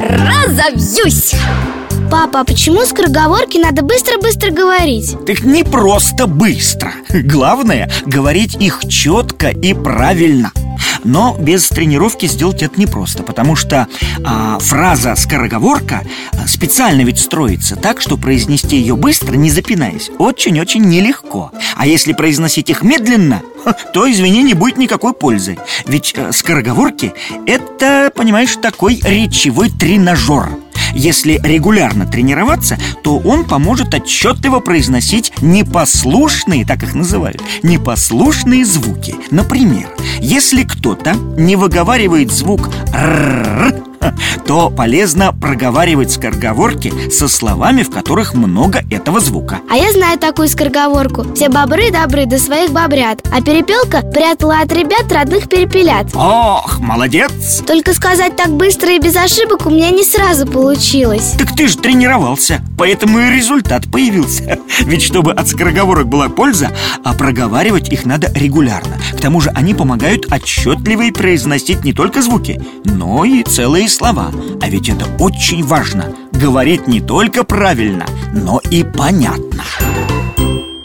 разовьюсь Папа, а почему скороговорки надо быстро-быстро говорить? Так не просто быстро. Главное, говорить их четко и правильно но без тренировки сделать это непросто Потому что а, фраза «скороговорка» специально ведь строится так, что произнести ее быстро, не запинаясь Очень-очень нелегко. А если произносить их медленно, то, извини, не будет никакой пользы. Ведь э, скороговорки – это, понимаешь, такой речевой тренажер если регулярно тренироваться, то он поможет отчетливо произносить непослушные, так их называют, непослушные звуки. Например, если кто-то не выговаривает звук «р», то полезно проговаривать скороговорки со словами, в которых много этого звука. А я знаю такую скороговорку. Все бобры добры до своих бобрят А перепелка прятала от ребят родных перепелят Ох, молодец! Только сказать так быстро и без ошибок у меня не сразу получилось. Так ты же тренировался, поэтому и результат появился. Ведь чтобы от скороговорок была польза, а проговаривать их надо регулярно. К тому же они помогают отчетливо и произносить не только звуки, но и целые слова. А ведь это очень важно. Говорить не только правильно, но и понятно